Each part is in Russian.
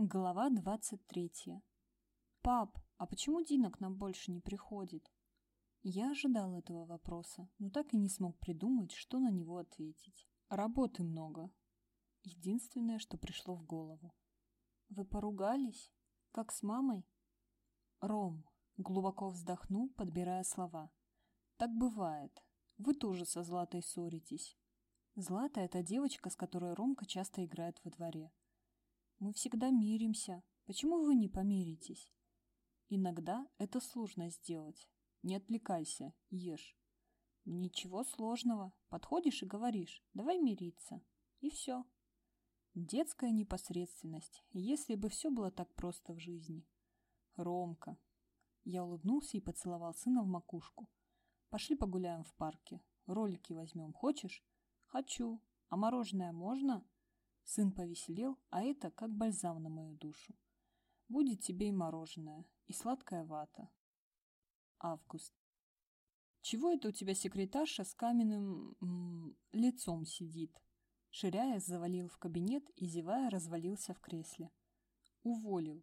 Глава 23. «Пап, а почему Дина к нам больше не приходит?» Я ожидал этого вопроса, но так и не смог придумать, что на него ответить. Работы много. Единственное, что пришло в голову. «Вы поругались? Как с мамой?» «Ром», — глубоко вздохнул, подбирая слова. «Так бывает. Вы тоже со Златой ссоритесь». Злата — это девочка, с которой Ромка часто играет во дворе. Мы всегда миримся. Почему вы не помиритесь? Иногда это сложно сделать. Не отвлекайся, ешь. Ничего сложного. Подходишь и говоришь, давай мириться. И все. Детская непосредственность, если бы все было так просто в жизни. Ромка. Я улыбнулся и поцеловал сына в макушку. Пошли погуляем в парке. Ролики возьмем. Хочешь? Хочу. А мороженое можно? Сын повеселел, а это как бальзам на мою душу. Будет тебе и мороженое, и сладкая вата. Август. Чего это у тебя секретарша с каменным м -м, лицом сидит? Ширяя завалил в кабинет и, зевая, развалился в кресле. Уволил.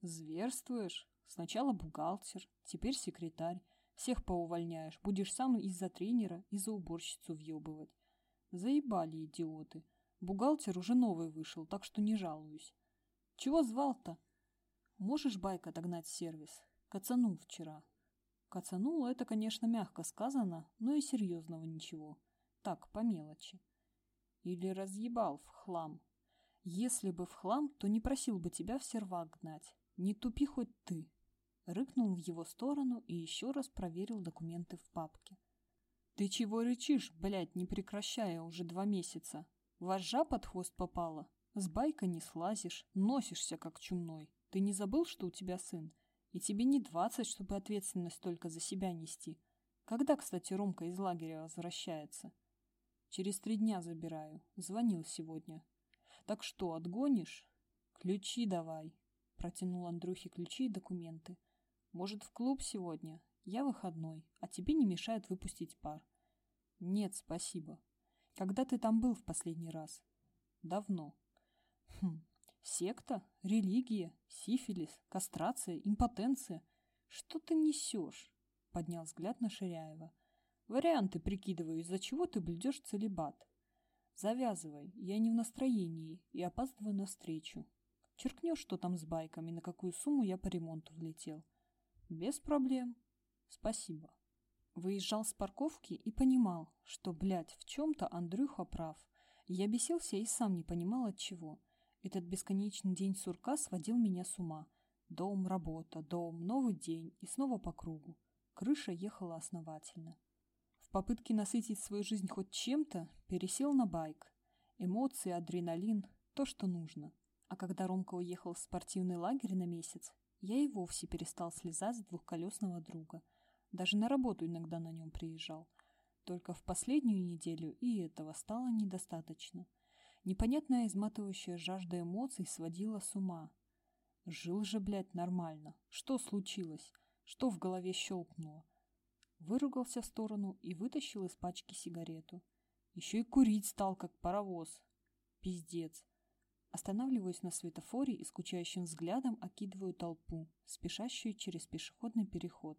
Зверствуешь? Сначала бухгалтер, теперь секретарь. Всех поувольняешь, будешь сам из-за тренера и за уборщицу въебывать. Заебали идиоты. Бухгалтер уже новый вышел, так что не жалуюсь. Чего звал-то? Можешь байк отогнать сервис? Кацанул вчера. Кацанул, это, конечно, мягко сказано, но и серьезного ничего. Так, по мелочи. Или разъебал в хлам. Если бы в хлам, то не просил бы тебя в сервак гнать. Не тупи хоть ты. Рыкнул в его сторону и еще раз проверил документы в папке. Ты чего рычишь, блядь, не прекращая уже два месяца? Вожжа под хвост попала. С байка не слазишь, носишься как чумной. Ты не забыл, что у тебя сын? И тебе не двадцать, чтобы ответственность только за себя нести. Когда, кстати, Ромка из лагеря возвращается? Через три дня забираю. Звонил сегодня. Так что, отгонишь? Ключи давай. Протянул Андрюхе ключи и документы. Может, в клуб сегодня? Я выходной, а тебе не мешает выпустить пар. Нет, спасибо. Когда ты там был в последний раз? Давно. Хм, секта, религия, сифилис, кастрация, импотенция. Что ты несешь? Поднял взгляд на Ширяева. Варианты прикидываю, из-за чего ты блюдешь целебат. Завязывай, я не в настроении и опаздываю на встречу. Черкнешь, что там с байками, на какую сумму я по ремонту влетел. Без проблем. Спасибо. Выезжал с парковки и понимал, что, блядь, в чем-то Андрюха прав. Я бесился и сам не понимал от чего. Этот бесконечный день сурка сводил меня с ума. Дом, работа, дом, новый день и снова по кругу. Крыша ехала основательно. В попытке насытить свою жизнь хоть чем-то, пересел на байк. Эмоции, адреналин – то, что нужно. А когда Ромка уехал в спортивный лагерь на месяц, я и вовсе перестал слезать с двухколесного друга – даже на работу иногда на нем приезжал. Только в последнюю неделю и этого стало недостаточно. Непонятная изматывающая жажда эмоций сводила с ума. Жил же, блядь, нормально. Что случилось? Что в голове щелкнуло? Выругался в сторону и вытащил из пачки сигарету. Еще и курить стал, как паровоз. Пиздец. Останавливаюсь на светофоре и скучающим взглядом окидываю толпу, спешащую через пешеходный переход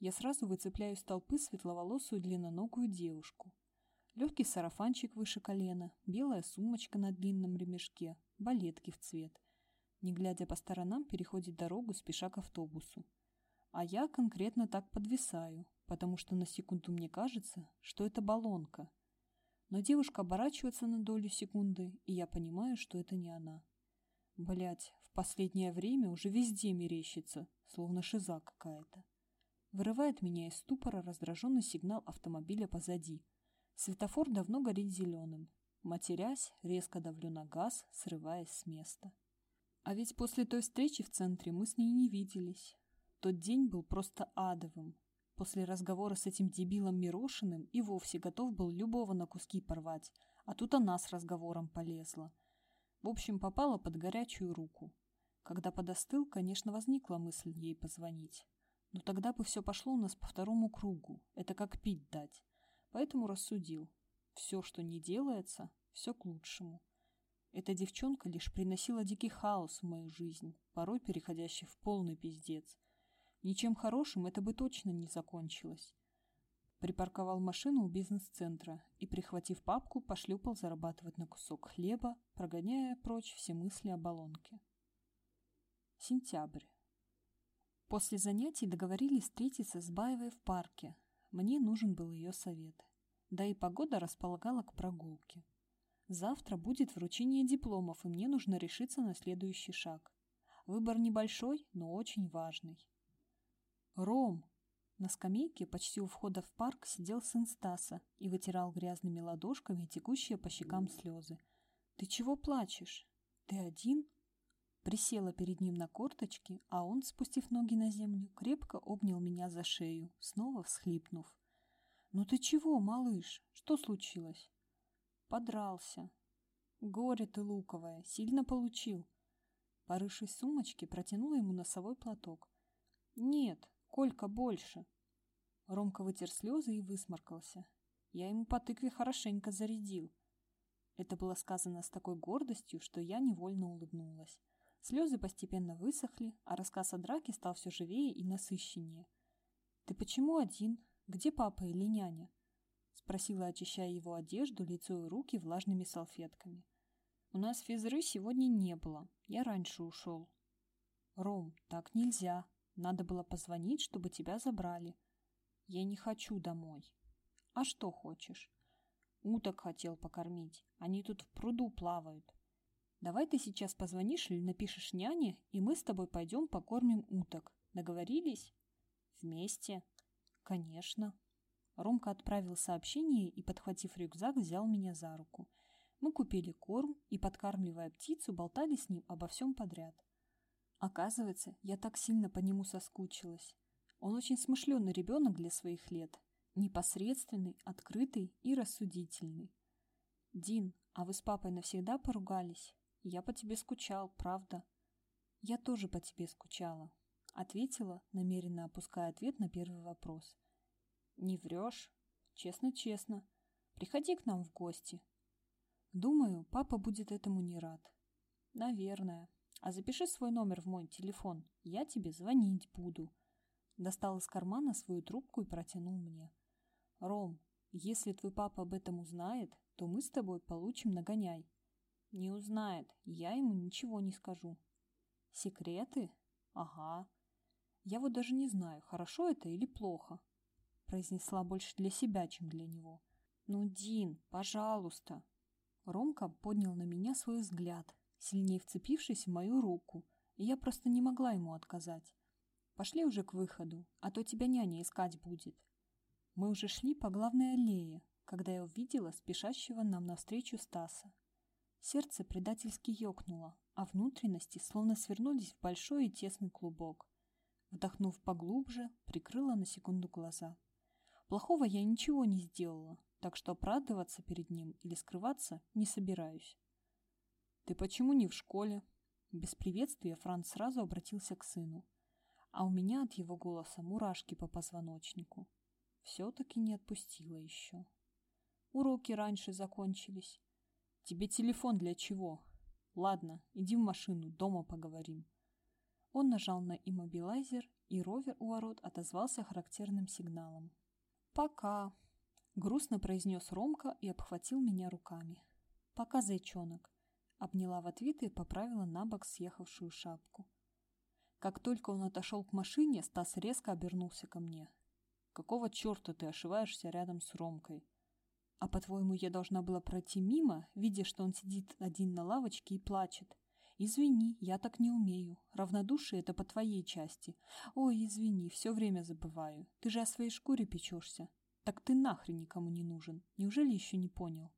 я сразу выцепляю из толпы светловолосую длинноногую девушку. Легкий сарафанчик выше колена, белая сумочка на длинном ремешке, балетки в цвет. Не глядя по сторонам, переходит дорогу, спеша к автобусу. А я конкретно так подвисаю, потому что на секунду мне кажется, что это баллонка. Но девушка оборачивается на долю секунды, и я понимаю, что это не она. Блять, в последнее время уже везде мерещится, словно шиза какая-то. Вырывает меня из ступора раздраженный сигнал автомобиля позади. Светофор давно горит зеленым. Матерясь, резко давлю на газ, срываясь с места. А ведь после той встречи в центре мы с ней не виделись. Тот день был просто адовым. После разговора с этим дебилом Мирошиным и вовсе готов был любого на куски порвать, а тут она с разговором полезла. В общем, попала под горячую руку. Когда подостыл, конечно, возникла мысль ей позвонить. Но тогда бы все пошло у нас по второму кругу. Это как пить дать. Поэтому рассудил. Все, что не делается, все к лучшему. Эта девчонка лишь приносила дикий хаос в мою жизнь, порой переходящий в полный пиздец. Ничем хорошим это бы точно не закончилось. Припарковал машину у бизнес-центра и, прихватив папку, пошлепал зарабатывать на кусок хлеба, прогоняя прочь все мысли о баллонке. Сентябрь. После занятий договорились встретиться с Баевой в парке. Мне нужен был ее совет. Да и погода располагала к прогулке. Завтра будет вручение дипломов, и мне нужно решиться на следующий шаг. Выбор небольшой, но очень важный. «Ром!» На скамейке почти у входа в парк сидел сын Стаса и вытирал грязными ладошками текущие по щекам слезы. «Ты чего плачешь? Ты один?» Присела перед ним на корточки, а он, спустив ноги на землю, крепко обнял меня за шею, снова всхлипнув. «Ну ты чего, малыш? Что случилось?» Подрался. Горе ты луковое, сильно получил. Порывшись в сумочке, протянула ему носовой платок. Нет, Колька больше. Ромка вытер слезы и высморкался. Я ему по тыкве хорошенько зарядил. Это было сказано с такой гордостью, что я невольно улыбнулась. Слезы постепенно высохли, а рассказ о драке стал все живее и насыщеннее. «Ты почему один? Где папа или няня?» Спросила, очищая его одежду, лицо и руки влажными салфетками. «У нас физры сегодня не было. Я раньше ушел». «Ром, так нельзя. Надо было позвонить, чтобы тебя забрали». «Я не хочу домой». «А что хочешь?» «Уток хотел покормить. Они тут в пруду плавают». «Давай ты сейчас позвонишь или напишешь няне, и мы с тобой пойдем покормим уток. Договорились?» «Вместе?» «Конечно». Ромка отправил сообщение и, подхватив рюкзак, взял меня за руку. Мы купили корм и, подкармливая птицу, болтали с ним обо всем подряд. Оказывается, я так сильно по нему соскучилась. Он очень смышленый ребенок для своих лет. Непосредственный, открытый и рассудительный. «Дин, а вы с папой навсегда поругались? Я по тебе скучал, правда?» «Я тоже по тебе скучала», — ответила, намеренно опуская ответ на первый вопрос — не врешь? Честно-честно. Приходи к нам в гости. Думаю, папа будет этому не рад. Наверное. А запиши свой номер в мой телефон. Я тебе звонить буду. Достал из кармана свою трубку и протянул мне. Ром, если твой папа об этом узнает, то мы с тобой получим нагоняй. Не узнает, я ему ничего не скажу. Секреты? Ага. Я вот даже не знаю, хорошо это или плохо произнесла больше для себя, чем для него. «Ну, Дин, пожалуйста!» Ромка поднял на меня свой взгляд, сильнее вцепившись в мою руку, и я просто не могла ему отказать. «Пошли уже к выходу, а то тебя няня искать будет». Мы уже шли по главной аллее, когда я увидела спешащего нам навстречу Стаса. Сердце предательски ёкнуло, а внутренности словно свернулись в большой и тесный клубок. Вдохнув поглубже, прикрыла на секунду глаза. Плохого я ничего не сделала, так что оправдываться перед ним или скрываться не собираюсь. «Ты почему не в школе?» Без приветствия Франц сразу обратился к сыну. А у меня от его голоса мурашки по позвоночнику. Все-таки не отпустила еще. Уроки раньше закончились. Тебе телефон для чего? Ладно, иди в машину, дома поговорим. Он нажал на иммобилайзер, и ровер у ворот отозвался характерным сигналом. «Пока», — грустно произнес Ромка и обхватил меня руками. «Пока, зайчонок», — обняла в ответ и поправила на бок съехавшую шапку. Как только он отошел к машине, Стас резко обернулся ко мне. «Какого черта ты ошиваешься рядом с Ромкой?» «А по-твоему, я должна была пройти мимо, видя, что он сидит один на лавочке и плачет?» «Извини, я так не умею. Равнодушие — это по твоей части. Ой, извини, все время забываю. Ты же о своей шкуре печешься. Так ты нахрен никому не нужен. Неужели еще не понял?»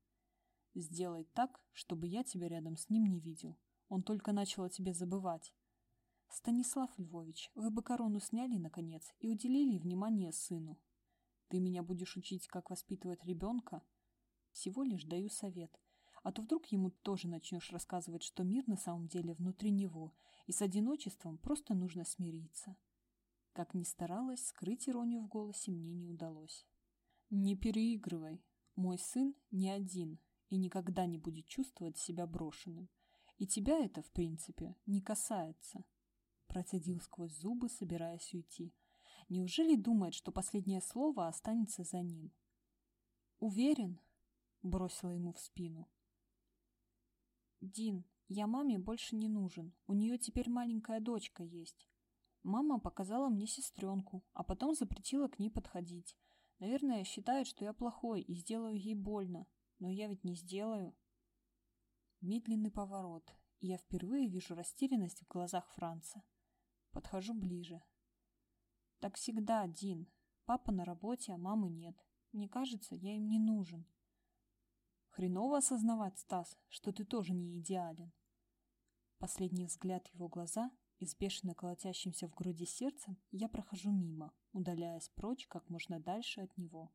«Сделай так, чтобы я тебя рядом с ним не видел. Он только начал о тебе забывать». «Станислав Львович, вы бы корону сняли, наконец, и уделили внимание сыну. Ты меня будешь учить, как воспитывать ребенка?» «Всего лишь даю совет». А то вдруг ему тоже начнешь рассказывать, что мир на самом деле внутри него, и с одиночеством просто нужно смириться. Как ни старалась, скрыть иронию в голосе мне не удалось. «Не переигрывай. Мой сын не один, и никогда не будет чувствовать себя брошенным. И тебя это, в принципе, не касается. Процедил сквозь зубы, собираясь уйти. Неужели думает, что последнее слово останется за ним? Уверен? Бросила ему в спину. Дин, я маме больше не нужен. У нее теперь маленькая дочка есть. Мама показала мне сестренку, а потом запретила к ней подходить. Наверное, считает, что я плохой и сделаю ей больно. Но я ведь не сделаю. Медленный поворот, и я впервые вижу растерянность в глазах Франца. Подхожу ближе. Так всегда, Дин. Папа на работе, а мамы нет. Мне кажется, я им не нужен. Хреново осознавать, Стас, что ты тоже не идеален. Последний взгляд его глаза и с бешено колотящимся в груди сердцем я прохожу мимо, удаляясь прочь как можно дальше от него.